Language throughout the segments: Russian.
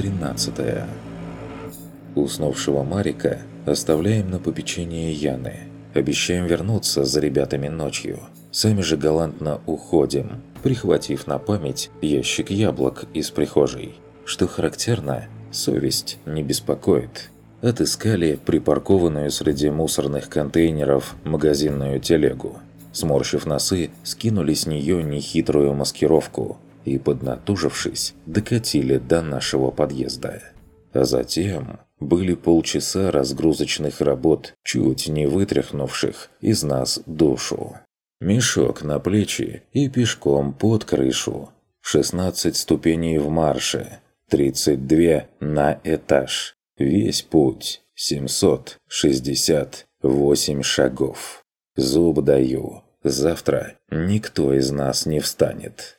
13 Уснувшего Марика оставляем на попечение Яны. Обещаем вернуться за ребятами ночью. Сами же галантно уходим, прихватив на память ящик яблок из прихожей. Что характерно, совесть не беспокоит. Отыскали припаркованную среди мусорных контейнеров магазинную телегу. Сморщив носы, скинули с нее нехитрую маскировку и, поднатужившись, докатили до нашего подъезда. А затем были полчаса разгрузочных работ, чуть не вытряхнувших из нас душу. Мешок на плечи и пешком под крышу. 16 ступеней в марше, 32 на этаж. Весь путь 768 шагов. Зуб даю, завтра никто из нас не встанет.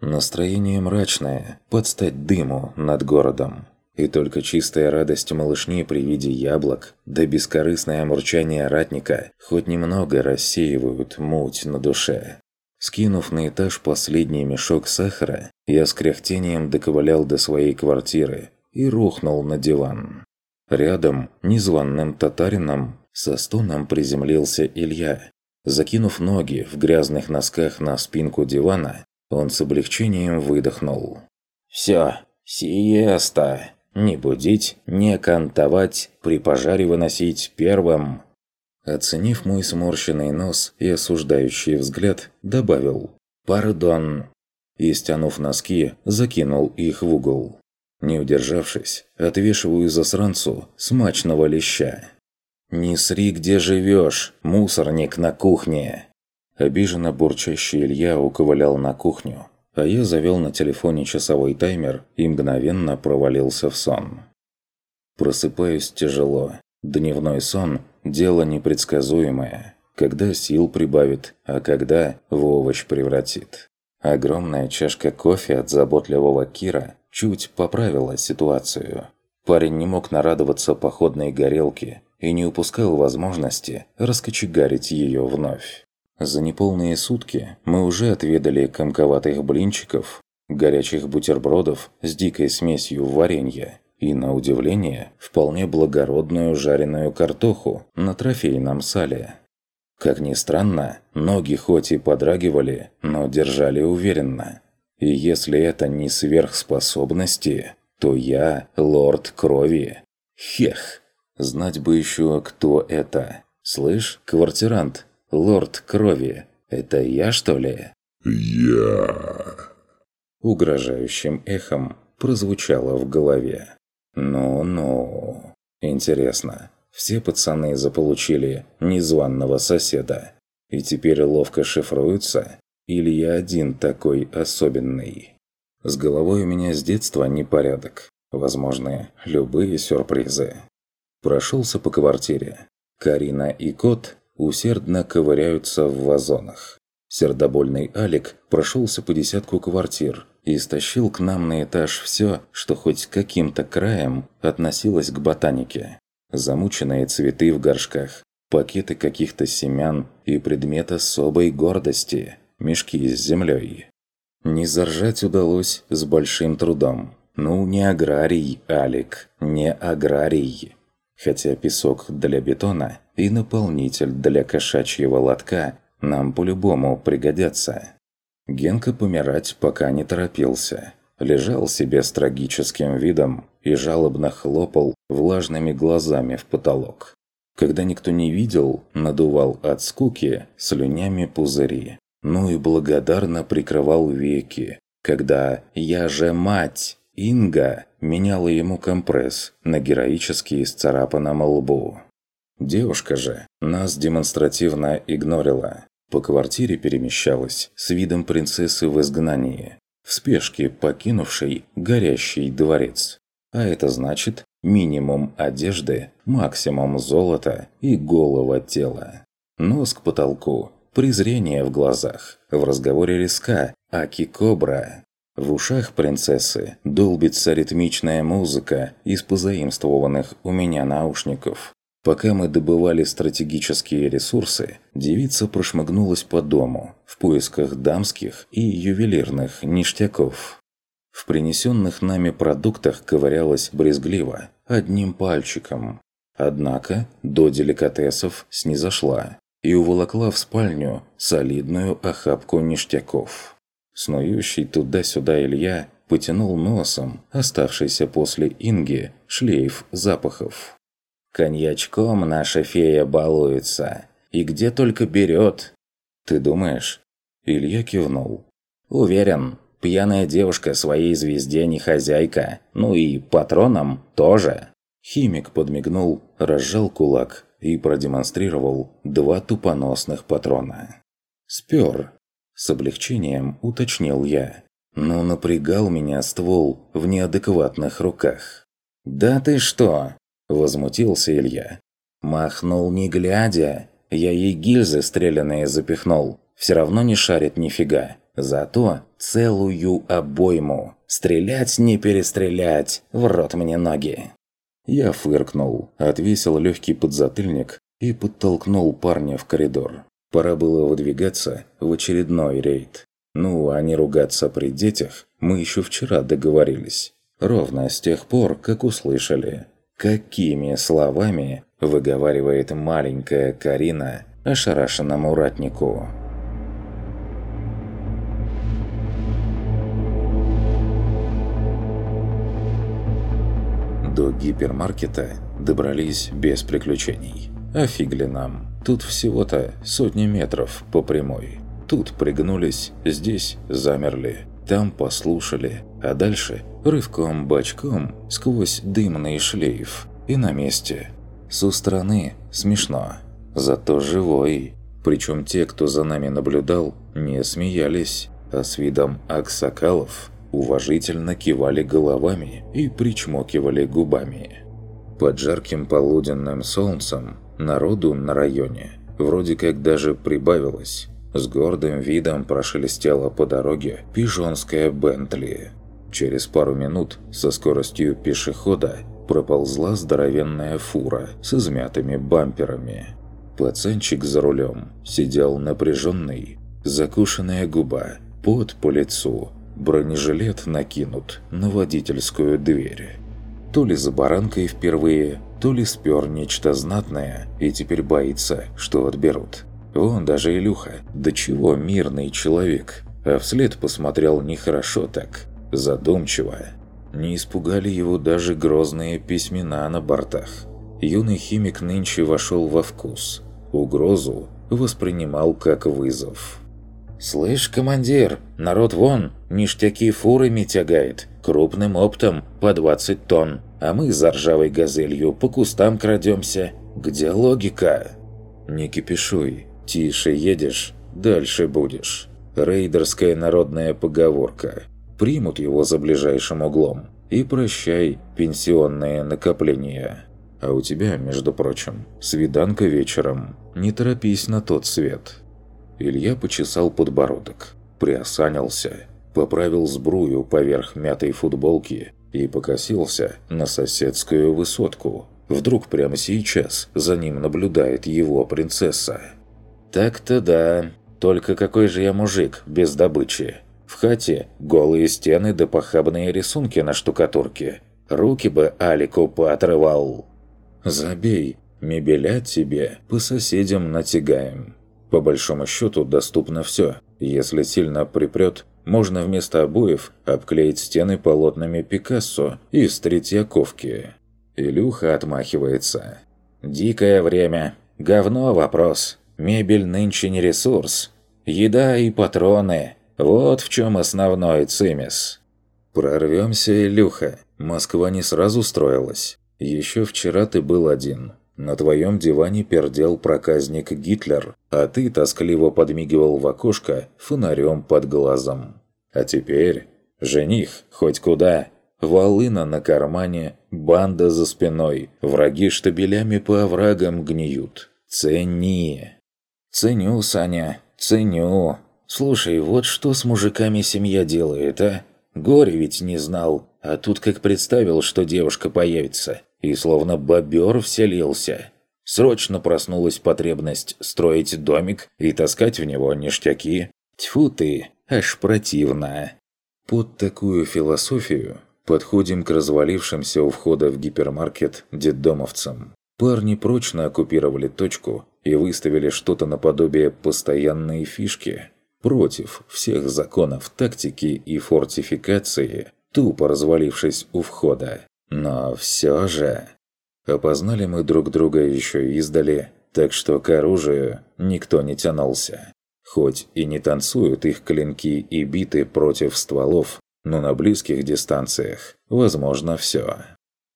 Настроение мрачное, подстать дыму над городом. И только чистая радость малышни при виде яблок, да бескорыстное мурчание ратника хоть немного рассеивают муть на душе. Скинув на этаж последний мешок сахара, я с кряхтением доковылял до своей квартиры и рухнул на диван. Рядом, незваным татарином, со стоном приземлился Илья. Закинув ноги в грязных носках на спинку дивана, он с облегчением выдохнул. «Всё, сиеста!» Не будить, не кантовать, при пожаре выносить первым. Оценив мой сморщенный нос и осуждающий взгляд, добавил «Пардон» и, стянув носки, закинул их в угол. Не удержавшись, отвешиваю засранцу смачного леща. «Не сри, где живешь, мусорник на кухне!» Обиженно бурчащий Илья уковылял на кухню, а я завел на телефоне часовой таймер и мгновенно провалился в сон. Просыпаюсь тяжело. Дневной сон – дело непредсказуемое. Когда сил прибавит, а когда в овощ превратит. Огромная чашка кофе от заботливого Кира чуть поправила ситуацию. Парень не мог нарадоваться походной горелке и не упускал возможности раскочегарить ее вновь. За неполные сутки мы уже отведали комковатых блинчиков, горячих бутербродов с дикой смесью варенья и, на удивление, вполне благородную жареную картоху на трофейном сале. Как ни странно, ноги хоть и подрагивали, но держали уверенно. И если это не сверхспособности, то я лорд крови. Хех! Знать бы еще, кто это. Слышь, квартирант, Лорд Крови, это я, что ли?» «Я...» Угрожающим эхом прозвучало в голове. «Ну-ну...» Интересно, все пацаны заполучили незваного соседа и теперь ловко шифруются? Или я один такой особенный? С головой у меня с детства непорядок. Возможны любые сюрпризы. Прошелся по квартире. Карина и кот усердно ковыряются в вазонах. Сердобольный Алик прошелся по десятку квартир и стащил к нам на этаж все, что хоть каким-то краем относилось к ботанике. Замученные цветы в горшках, пакеты каких-то семян и предмет особой гордости – мешки с землей. Не заржать удалось с большим трудом. Ну, не аграрий, Алик, не аграрий. Хотя песок для бетона и наполнитель для кошачьего лотка нам по-любому пригодятся. Генка помирать пока не торопился. Лежал себе с трагическим видом и жалобно хлопал влажными глазами в потолок. Когда никто не видел, надувал от скуки слюнями пузыри. Ну и благодарно прикрывал веки, когда «Я же мать!» Инга меняла ему компресс на героически исцарапанном лбу. Девушка же нас демонстративно игнорила. По квартире перемещалась с видом принцессы в изгнании, в спешке покинувшей горящий дворец. А это значит минимум одежды, максимум золота и голого тела. Нос к потолку, презрение в глазах, в разговоре риска, аки-кобра. В ушах принцессы долбится ритмичная музыка из позаимствованных у меня наушников. Пока мы добывали стратегические ресурсы, девица прошмыгнулась по дому в поисках дамских и ювелирных ништяков. В принесенных нами продуктах ковырялась брезгливо, одним пальчиком. Однако до деликатесов снизошла и уволокла в спальню солидную охапку ништяков. Снующий туда-сюда Илья потянул носом оставшийся после Инги шлейф запахов. «Коньячком наша фея балуется, и где только берет!» «Ты думаешь?» Илья кивнул. «Уверен, Пьяная девушка своей звезде не хозяйка, ну и патроном тоже. Химик подмигнул, разжал кулак и продемонстрировал два тупоносных патрона. «Спёр!» – с облегчением уточнил я. Но напрягал меня ствол в неадекватных руках. «Да ты что?» – возмутился Илья. Махнул не глядя. Я ей гильзы стрелянные запихнул. Все равно не шарит нифига. Зато целую обойму. Стрелять не перестрелять, в рот мне ноги. Я фыркнул, отвесил легкий подзатыльник и подтолкнул парня в коридор. Пора было выдвигаться в очередной рейд. Ну, а не ругаться при детях мы еще вчера договорились. Ровно с тех пор, как услышали, какими словами выговаривает маленькая Карина ошарашенному ратнику. До гипермаркета добрались без приключений. А фигли нам. Тут всего-то сотни метров по прямой. Тут пригнулись, здесь замерли, там послушали, а дальше рывком-бочком сквозь дымный шлейф и на месте. С стороны смешно, зато живой. Причем те, кто за нами наблюдал, не смеялись, а с видом аксакалов – уважительно кивали головами и причмокивали губами. Под жарким полуденным солнцем народу на районе вроде как даже прибавилось. С гордым видом прошелестела по дороге пижонская Бентли. Через пару минут со скоростью пешехода проползла здоровенная фура с измятыми бамперами. Пацанчик за рулем сидел напряженный, закушенная губа, под по лицу, Бронежилет накинут на водительскую дверь. То ли за баранкой впервые, то ли спер нечто знатное и теперь боится, что отберут. Вон даже Илюха, до чего мирный человек, а вслед посмотрел нехорошо так, задумчиво. Не испугали его даже грозные письмена на бортах. Юный химик нынче вошел во вкус. Угрозу воспринимал как вызов. «Слышь, командир, народ вон, ништяки фурами тягает, крупным оптом по 20 тонн, а мы за ржавой газелью по кустам крадемся. Где логика?» «Не кипишуй, тише едешь, дальше будешь». Рейдерская народная поговорка. Примут его за ближайшим углом. И прощай, пенсионное накопление. А у тебя, между прочим, свиданка вечером. Не торопись на тот свет. Илья почесал подбородок, приосанился, поправил сбрую поверх мятой футболки и покосился на соседскую высотку. Вдруг прямо сейчас за ним наблюдает его принцесса. «Так-то да. Только какой же я мужик без добычи? В хате голые стены да похабные рисунки на штукатурке. Руки бы Алику поотрывал». «Забей, мебеля тебе по соседям натягаем». По большому счету доступно все. Если сильно припрет, можно вместо обоев обклеить стены полотнами Пикассо из Третьяковки. Илюха отмахивается. «Дикое время. Говно вопрос. Мебель нынче не ресурс. Еда и патроны. Вот в чем основной цимис». «Прорвемся, Илюха. Москва не сразу строилась. Еще вчера ты был один. На твоем диване пердел проказник Гитлер, а ты тоскливо подмигивал в окошко фонарем под глазом. А теперь жених хоть куда, волына на кармане, банда за спиной, враги штабелями по оврагам гниют. Цени. Ценю, Саня, ценю. Слушай, вот что с мужиками семья делает, а? Горе ведь не знал, а тут как представил, что девушка появится и словно бобер вселился. Срочно проснулась потребность строить домик и таскать в него ништяки. Тьфу ты, аж противно. Под такую философию подходим к развалившимся у входа в гипермаркет детдомовцам. Парни прочно оккупировали точку и выставили что-то наподобие постоянной фишки против всех законов тактики и фортификации, тупо развалившись у входа. Но все же... Опознали мы друг друга еще издали, так что к оружию никто не тянулся. Хоть и не танцуют их клинки и биты против стволов, но на близких дистанциях возможно все.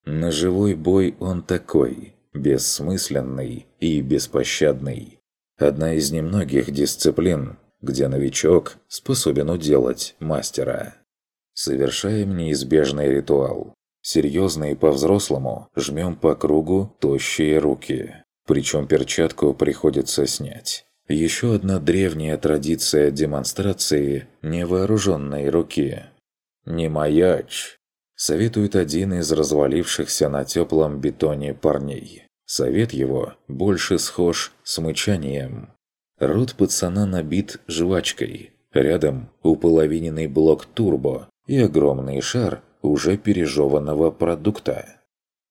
На живой бой он такой, бессмысленный и беспощадный. Одна из немногих дисциплин, где новичок способен уделать мастера. Совершаем неизбежный ритуал. Серьезно и по-взрослому жмем по кругу тощие руки. Причем перчатку приходится снять. Еще одна древняя традиция демонстрации невооруженной руки. «Не маячь!» – советует один из развалившихся на теплом бетоне парней. Совет его больше схож с мычанием. Рот пацана набит жвачкой. Рядом уполовиненный блок турбо и огромный шар уже пережеванного продукта.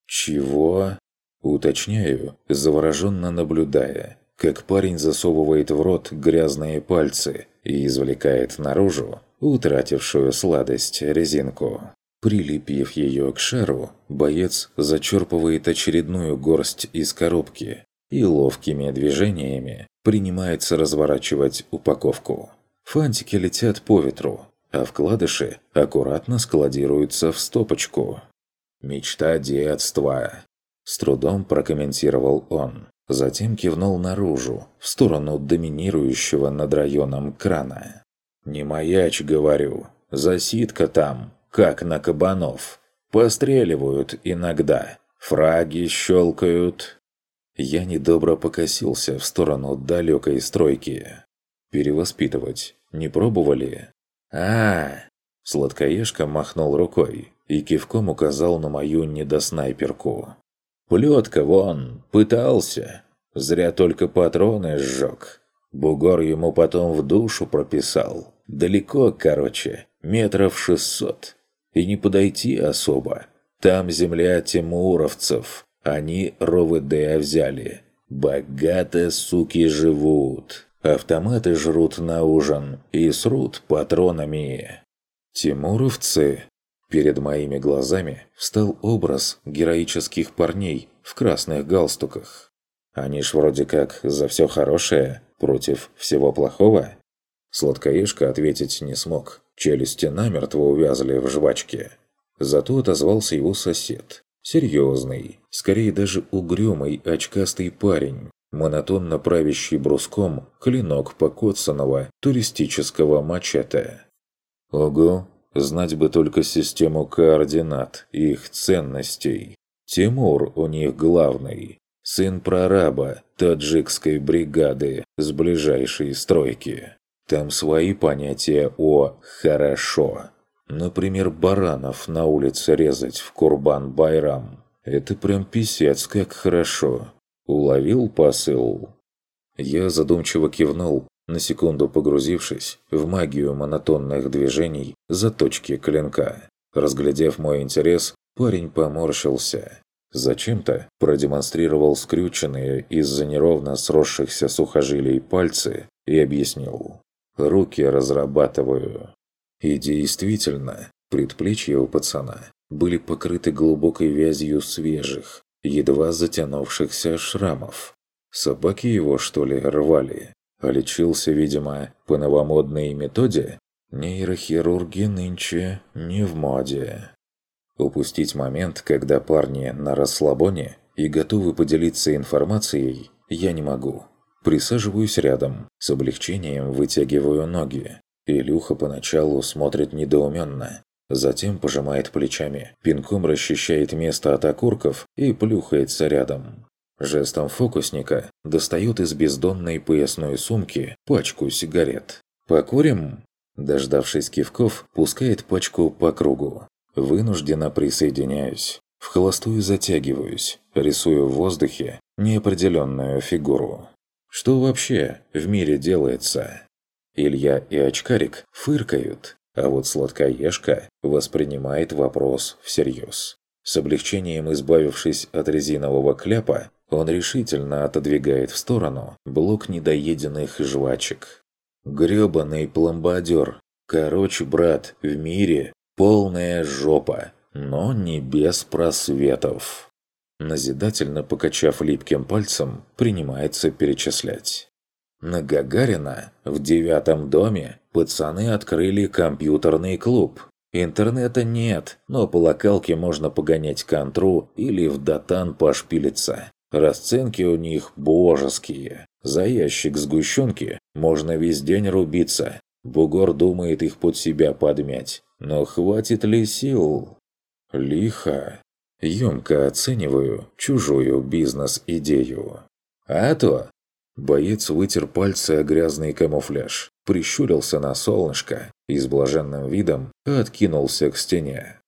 «Чего?» – уточняю, завороженно наблюдая, как парень засовывает в рот грязные пальцы и извлекает наружу утратившую сладость резинку. Прилепив ее к шару, боец зачерпывает очередную горсть из коробки и ловкими движениями принимается разворачивать упаковку. Фантики летят по ветру, а вкладыши аккуратно складируются в стопочку. «Мечта детства», – с трудом прокомментировал он. Затем кивнул наружу, в сторону доминирующего над районом крана. «Не маячь, говорю. Засидка там, как на кабанов. Постреливают иногда. Фраги щелкают». Я недобро покосился в сторону далекой стройки. «Перевоспитывать не пробовали?» а, Сладкоежка махнул рукой и кивком указал на мою недоснайперку. Плетка вон, пытался. Зря только патроны сжег. Бугор ему потом в душу прописал. Далеко, короче, метров шестьсот. И не подойти особо. Там земля тимуровцев. Они РОВД взяли. Богато, суки, живут. Автоматы жрут на ужин и срут патронами. Тимуровцы Перед моими глазами встал образ героических парней в красных галстуках. Они ж вроде как за все хорошее против всего плохого. Сладкоежка ответить не смог. Челюсти намертво увязли в жвачке. Зато отозвался его сосед. Серьезный, скорее даже угрюмый очкастый парень, монотонно правящий бруском клинок покоцанного туристического мачете. «Ого, Знать бы только систему координат их ценностей. Тимур у них главный. Сын прораба таджикской бригады с ближайшей стройки. Там свои понятия о «хорошо». Например, баранов на улице резать в Курбан-Байрам. Это прям писец как хорошо. Уловил посыл? Я задумчиво кивнул на секунду погрузившись в магию монотонных движений заточки клинка. Разглядев мой интерес, парень поморщился. Зачем-то продемонстрировал скрюченные из-за неровно сросшихся сухожилий пальцы и объяснил. «Руки разрабатываю». И действительно, предплечья у пацана были покрыты глубокой вязью свежих, едва затянувшихся шрамов. Собаки его, что ли, рвали? А лечился, видимо, по новомодной методе? Нейрохирурги нынче не в моде. Упустить момент, когда парни на расслабоне и готовы поделиться информацией, я не могу. Присаживаюсь рядом, с облегчением вытягиваю ноги. Илюха поначалу смотрит недоуменно, затем пожимает плечами, пинком расчищает место от окурков и плюхается рядом. Жестом фокусника достает из бездонной поясной сумки пачку сигарет. «Покурим?» Дождавшись кивков, пускает пачку по кругу. Вынужденно присоединяюсь. В холостую затягиваюсь, рисую в воздухе неопределенную фигуру. Что вообще в мире делается? Илья и Очкарик фыркают, А вот сладкоежка воспринимает вопрос всерьез. С облегчением избавившись от резинового кляпа, он решительно отодвигает в сторону блок недоеденных жвачек. Грёбаный пломбадёр. Короче, брат, в мире полная жопа, но не без просветов. Назидательно покачав липким пальцем, принимается перечислять. На Гагарина в девятом доме пацаны открыли компьютерный клуб. Интернета нет, но по локалке можно погонять контру или в датан пошпилиться. Расценки у них божеские. За ящик сгущенки можно весь день рубиться. Бугор думает их под себя подмять. Но хватит ли сил? Лихо. Емко оцениваю чужую бизнес-идею. А то... Боец вытер пальцы о грязный камуфляж, прищурился на солнышко и с блаженным видом откинулся к стене.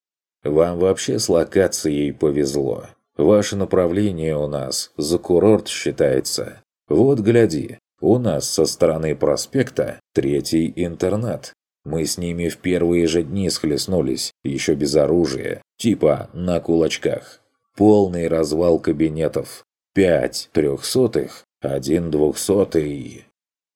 «Вам вообще с локацией повезло. Ваше направление у нас за курорт считается. Вот гляди, у нас со стороны проспекта третий интернат. Мы с ними в первые же дни схлестнулись, еще без оружия, типа на кулачках. Полный развал кабинетов. Пять трехсотых, один двухсотый.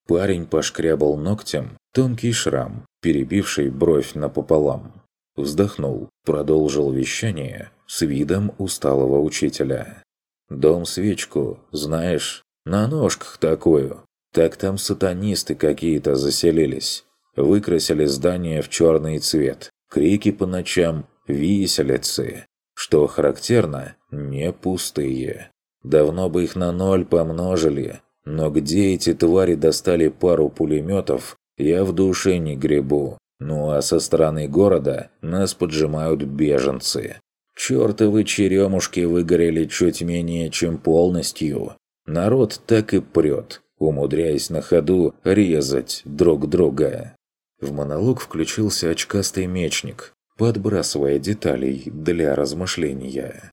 Парень пошкрябал ногтем тонкий шрам, перебивший бровь напополам. Вздохнул, продолжил вещание с видом усталого учителя. «Дом-свечку, знаешь, на ножках такую. Так там сатанисты какие-то заселились. Выкрасили здание в черный цвет. Крики по ночам, виселицы. Что характерно, не пустые. Давно бы их на ноль помножили. Но где эти твари достали пару пулеметов, я в душе не гребу. Ну а со стороны города нас поджимают беженцы. Чёртовы черемушки выгорели чуть менее чем полностью. Народ так и прет, умудряясь на ходу резать друг друга. В монолог включился очкастый мечник, подбрасывая деталей для размышления.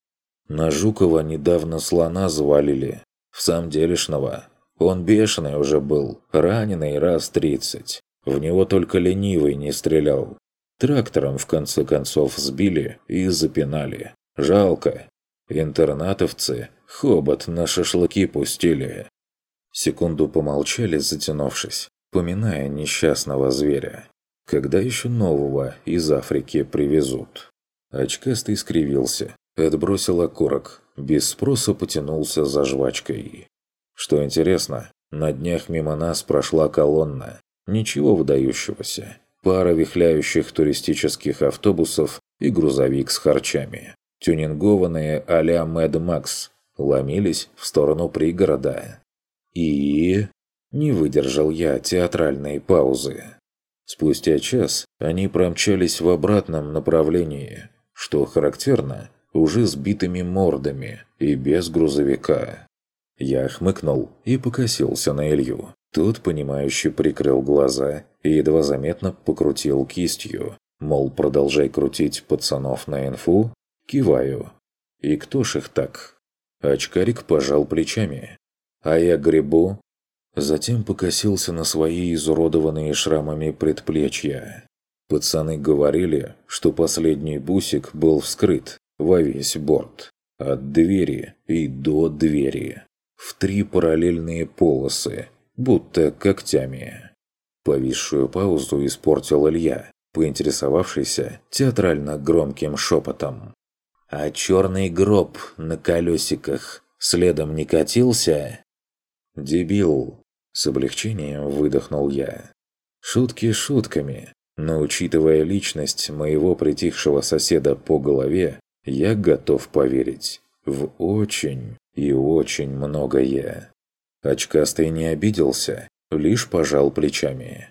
На Жукова недавно слона завалили, в самом делешного. Он бешеный уже был, раненый раз тридцать. В него только ленивый не стрелял. Трактором в конце концов сбили и запинали. Жалко. Интернатовцы хобот на шашлыки пустили. Секунду помолчали, затянувшись, поминая несчастного зверя. Когда еще нового из Африки привезут? Очкастый скривился, отбросил окурок, без спроса потянулся за жвачкой. Что интересно, на днях мимо нас прошла колонна. Ничего выдающегося. Пара вихляющих туристических автобусов и грузовик с харчами. Тюнингованные а-ля Мэд Макс ломились в сторону пригорода. И... Не выдержал я театральной паузы. Спустя час они промчались в обратном направлении, что характерно, уже сбитыми мордами и без грузовика. Я хмыкнул и покосился на Илью. Тот, понимающе прикрыл глаза и едва заметно покрутил кистью. Мол, продолжай крутить пацанов на инфу. Киваю. И кто ж их так? Очкарик пожал плечами. А я грибу. Затем покосился на свои изуродованные шрамами предплечья. Пацаны говорили, что последний бусик был вскрыт во весь борт. От двери и до двери. В три параллельные полосы, будто когтями. Повисшую паузу испортил Илья, поинтересовавшийся театрально громким шепотом. «А черный гроб на колесиках следом не катился?» «Дебил!» – с облегчением выдохнул я. Шутки шутками, но учитывая личность моего притихшего соседа по голове, я готов поверить в очень и очень многое. Очкастый не обиделся, лишь пожал плечами.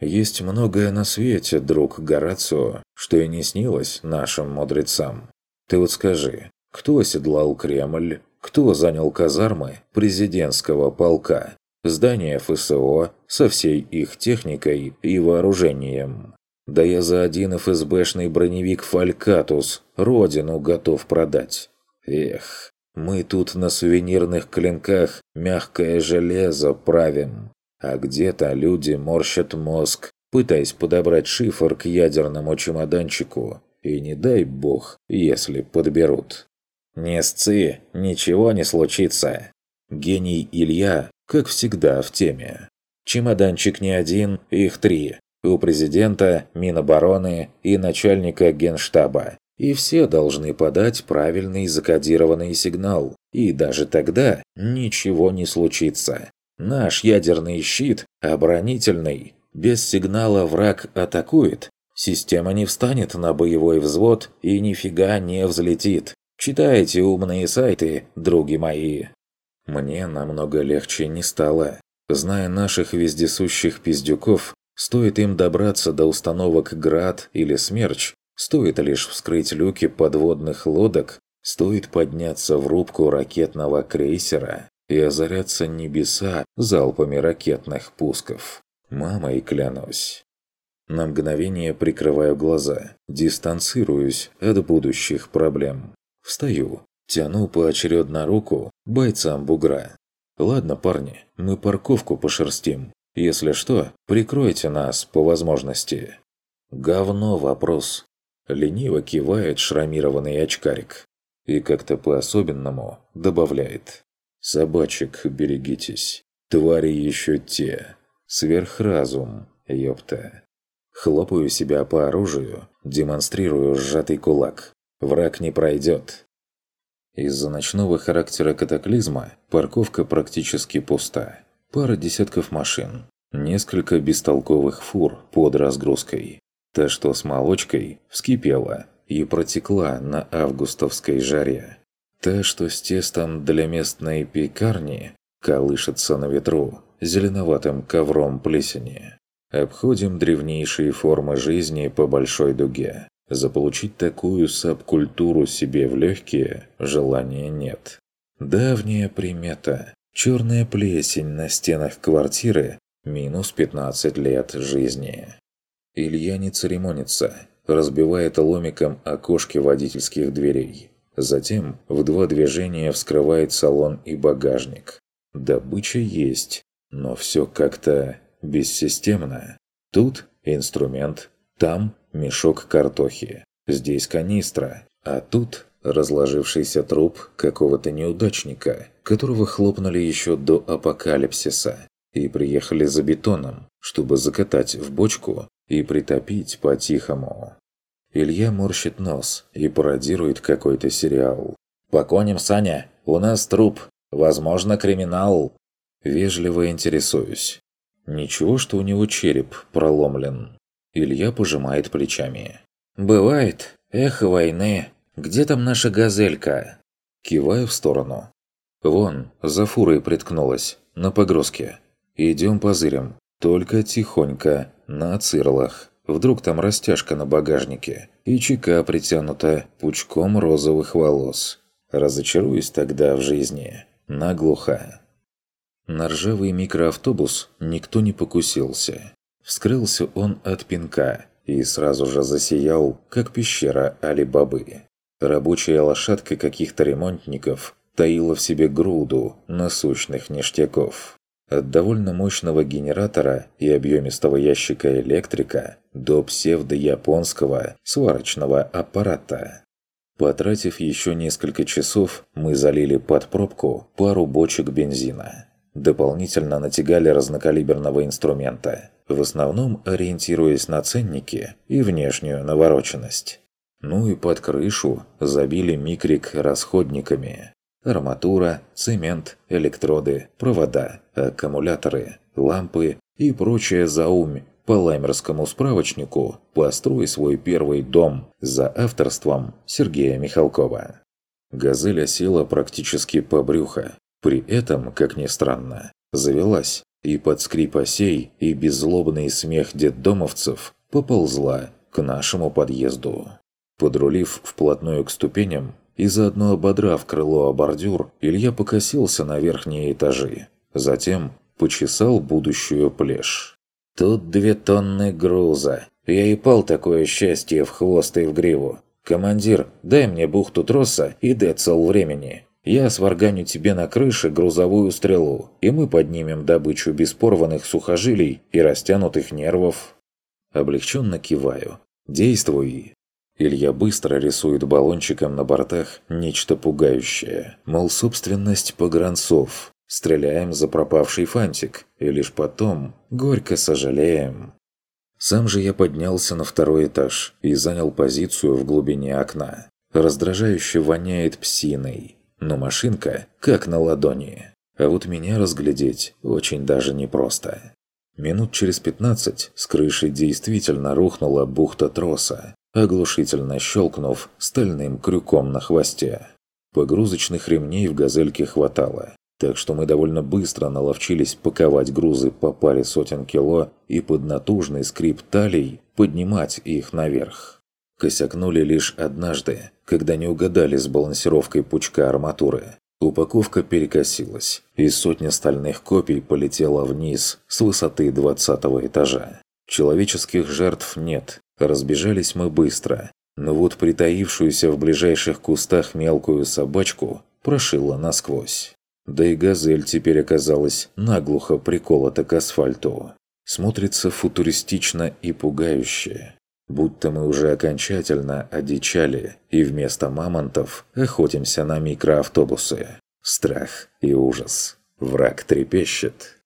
Есть многое на свете, друг Горацио, что и не снилось нашим мудрецам. Ты вот скажи, кто оседлал Кремль, кто занял казармы президентского полка, здание ФСО со всей их техникой и вооружением? Да я за один ФСБшный броневик «Фалькатус» родину готов продать. Эх, мы тут на сувенирных клинках мягкое железо правим, а где-то люди морщат мозг пытаясь подобрать шифр к ядерному чемоданчику. И не дай бог, если подберут. «Не сцы, ничего не случится!» Гений Илья, как всегда, в теме. Чемоданчик не один, их три. У президента, Минобороны и начальника генштаба. И все должны подать правильный закодированный сигнал. И даже тогда ничего не случится. Наш ядерный щит оборонительный. Без сигнала враг атакует. Система не встанет на боевой взвод и нифига не взлетит. Читайте умные сайты, други мои. Мне намного легче не стало. Зная наших вездесущих пиздюков, стоит им добраться до установок «Град» или «Смерч», стоит лишь вскрыть люки подводных лодок, стоит подняться в рубку ракетного крейсера и озаряться небеса залпами ракетных пусков. Мамой клянусь. На мгновение прикрываю глаза, дистанцируюсь от будущих проблем. Встаю, тяну поочередно руку бойцам бугра. «Ладно, парни, мы парковку пошерстим. Если что, прикройте нас по возможности». «Говно вопрос». Лениво кивает шрамированный очкарик. И как-то по-особенному добавляет. «Собачек берегитесь. Твари еще те. Сверхразум, ёпта». Хлопаю себя по оружию, демонстрирую сжатый кулак. Враг не пройдет. Из-за ночного характера катаклизма парковка практически пуста. Пара десятков машин, несколько бестолковых фур под разгрузкой. Та, что с молочкой, вскипела и протекла на августовской жаре. Та, что с тестом для местной пекарни, колышется на ветру зеленоватым ковром плесени. Обходим древнейшие формы жизни по большой дуге. Заполучить такую сабкультуру себе в легкие желания нет. Давняя примета. Черная плесень на стенах квартиры минус 15 лет жизни. Илья не церемонится, разбивает ломиком окошки водительских дверей. Затем в два движения вскрывает салон и багажник. Добыча есть, но все как-то бессистемно. Тут инструмент, там мешок картохи, здесь канистра, а тут разложившийся труп какого-то неудачника, которого хлопнули еще до апокалипсиса, и приехали за бетоном, чтобы закатать в бочку и притопить по-тихому. Илья морщит нос и пародирует какой-то сериал. «Поконим, Саня, у нас труп, возможно, криминал». Вежливо интересуюсь. Ничего, что у него череп проломлен. Илья пожимает плечами. «Бывает. Эхо войны. Где там наша газелька?» Киваю в сторону. «Вон, за фурой приткнулась. На погрузке. Идем позырим. Только тихонько, на цирлах. Вдруг там растяжка на багажнике и чека притянута пучком розовых волос. Разочаруюсь тогда в жизни. Наглухо». На ржавый микроавтобус никто не покусился. Вскрылся он от пинка и сразу же засиял, как пещера Али-Бабы. Рабочая лошадка каких-то ремонтников таила в себе груду насущных ништяков. От довольно мощного генератора и объемистого ящика электрика до псевдо-японского сварочного аппарата. Потратив еще несколько часов, мы залили под пробку пару бочек бензина. Дополнительно натягали разнокалиберного инструмента, в основном ориентируясь на ценники и внешнюю навороченность. Ну и под крышу забили микрик расходниками. Арматура, цемент, электроды, провода, аккумуляторы, лампы и прочая заумь по лаймерскому справочнику «Построй свой первый дом» за авторством Сергея Михалкова. Газель осела практически по брюхо, при этом, как ни странно, завелась и под скрип осей и беззлобный смех детдомовцев поползла к нашему подъезду. Подрулив вплотную к ступеням и заодно ободрав крыло о бордюр, Илья покосился на верхние этажи. Затем почесал будущую плешь. «Тут две тонны груза. Я и пал такое счастье в хвост и в гриву. Командир, дай мне бухту троса и децл времени. Я сварганю тебе на крыше грузовую стрелу, и мы поднимем добычу без порванных сухожилий и растянутых нервов». Облегченно киваю. «Действуй!» Илья быстро рисует баллончиком на бортах нечто пугающее. Мол, собственность погранцов. Стреляем за пропавший фантик. И лишь потом горько сожалеем. Сам же я поднялся на второй этаж и занял позицию в глубине окна. Раздражающе воняет псиной. Но машинка как на ладони. А вот меня разглядеть очень даже непросто. Минут через пятнадцать с крыши действительно рухнула бухта троса, оглушительно щелкнув стальным крюком на хвосте. Погрузочных ремней в «Газельке» хватало, так что мы довольно быстро наловчились паковать грузы по паре сотен кило и под натужный скрип талий поднимать их наверх. Косякнули лишь однажды, когда не угадали с балансировкой пучка арматуры. Упаковка перекосилась, и сотня стальных копий полетела вниз с высоты двадцатого этажа. Человеческих жертв нет, Разбежались мы быстро, но вот притаившуюся в ближайших кустах мелкую собачку прошила насквозь. Да и газель теперь оказалась наглухо приколота к асфальту. Смотрится футуристично и пугающе. Будто мы уже окончательно одичали и вместо мамонтов охотимся на микроавтобусы. Страх и ужас. Враг трепещет.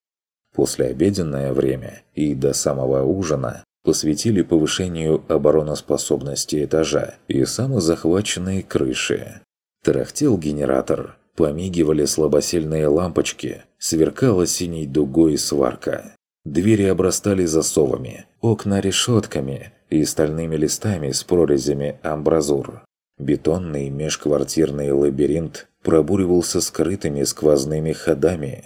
После обеденное время и до самого ужина посвятили повышению обороноспособности этажа и самозахваченной крыши. Тарахтел генератор, помигивали слабосильные лампочки, сверкала синей дугой сварка. Двери обрастали засовами, окна решетками и стальными листами с прорезями амбразур. Бетонный межквартирный лабиринт пробуривался скрытыми сквозными ходами.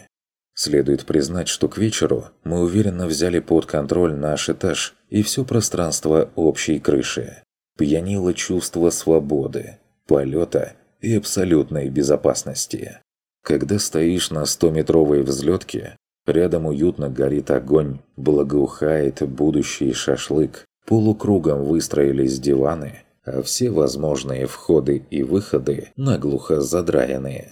Следует признать, что к вечеру мы уверенно взяли под контроль наш этаж и все пространство общей крыши. Пьянило чувство свободы, полета и абсолютной безопасности. Когда стоишь на 100-метровой взлетке, рядом уютно горит огонь, благоухает будущий шашлык, полукругом выстроились диваны, а все возможные входы и выходы наглухо задраенные.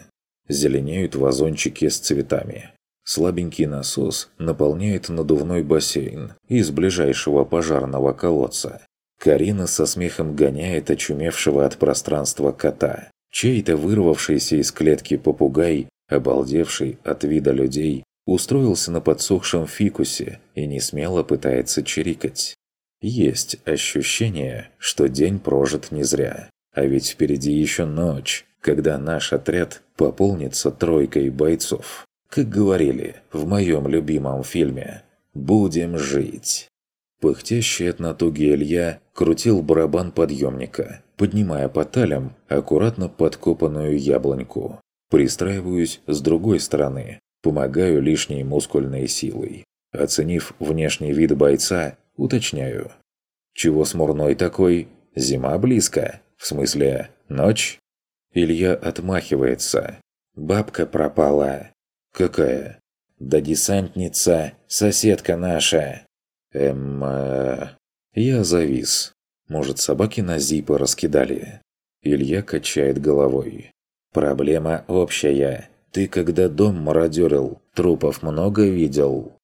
Зеленеют вазончики с цветами, Слабенький насос наполняет надувной бассейн из ближайшего пожарного колодца. Карина со смехом гоняет очумевшего от пространства кота. Чей-то вырвавшийся из клетки попугай, обалдевший от вида людей, устроился на подсохшем фикусе и не смело пытается чирикать. Есть ощущение, что день прожит не зря. А ведь впереди еще ночь, когда наш отряд пополнится тройкой бойцов. Как говорили в моем любимом фильме «Будем жить». Пыхтящий от натуги Илья крутил барабан подъемника, поднимая по талям аккуратно подкопанную яблоньку. Пристраиваюсь с другой стороны, помогаю лишней мускульной силой. Оценив внешний вид бойца, уточняю. «Чего смурной такой? Зима близко? В смысле, ночь?» Илья отмахивается. «Бабка пропала. «Какая?» «Да десантница, соседка наша!» «Эм...» э, Я завис. Может, собаки на зипы раскидали? Илья качает головой. «Проблема общая. Ты когда дом мародерил, трупов много видел?»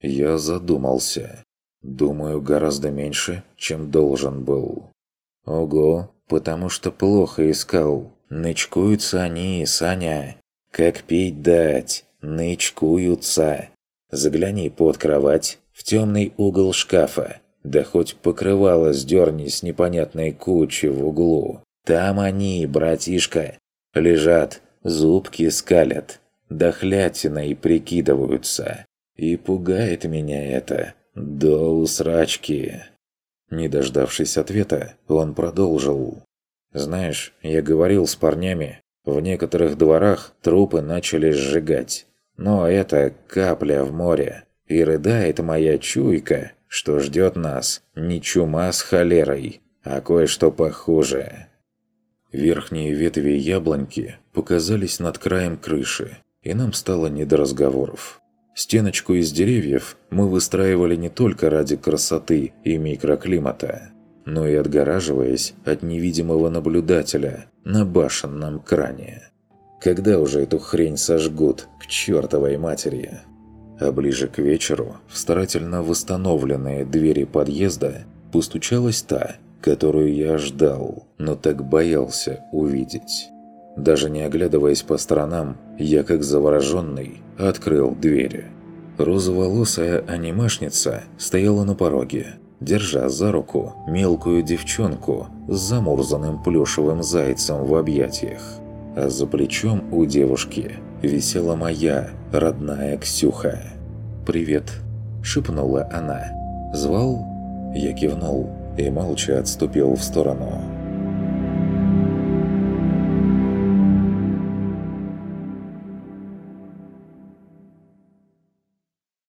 Я задумался. Думаю, гораздо меньше, чем должен был. Ого, потому что плохо искал. Нычкуются они, Саня. Как пить дать? Нычкуются. Загляни под кровать, в темный угол шкафа, да хоть покрывало сдерни с непонятной кучи в углу. Там они, братишка, лежат, зубки скалят, дохлятиной прикидываются. И пугает меня это до усрачки. Не дождавшись ответа, он продолжил. «Знаешь, я говорил с парнями, в некоторых дворах трупы начали сжигать. Но это капля в море. И рыдает моя чуйка, что ждет нас не чума с холерой, а кое-что похуже. Верхние ветви яблоньки показались над краем крыши, и нам стало не до разговоров. Стеночку из деревьев мы выстраивали не только ради красоты и микроклимата, но и отгораживаясь от невидимого наблюдателя на башенном кране. Когда уже эту хрень сожгут к чертовой матери? а ближе к вечеру в старательно восстановленные двери подъезда постучалась та, которую я ждал, но так боялся увидеть. Даже не оглядываясь по сторонам, я как завороженный открыл двери. Розоволосая анимашница стояла на пороге, держа за руку мелкую девчонку с замурзанным плюшевым зайцем в объятиях. А за плечом у девушки висела моя родная Ксюха. «Привет», – шепнула она. «Звал?» Я кивнул и молча отступил в сторону.